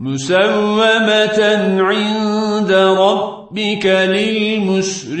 مسومة عند ربك للمسرفين.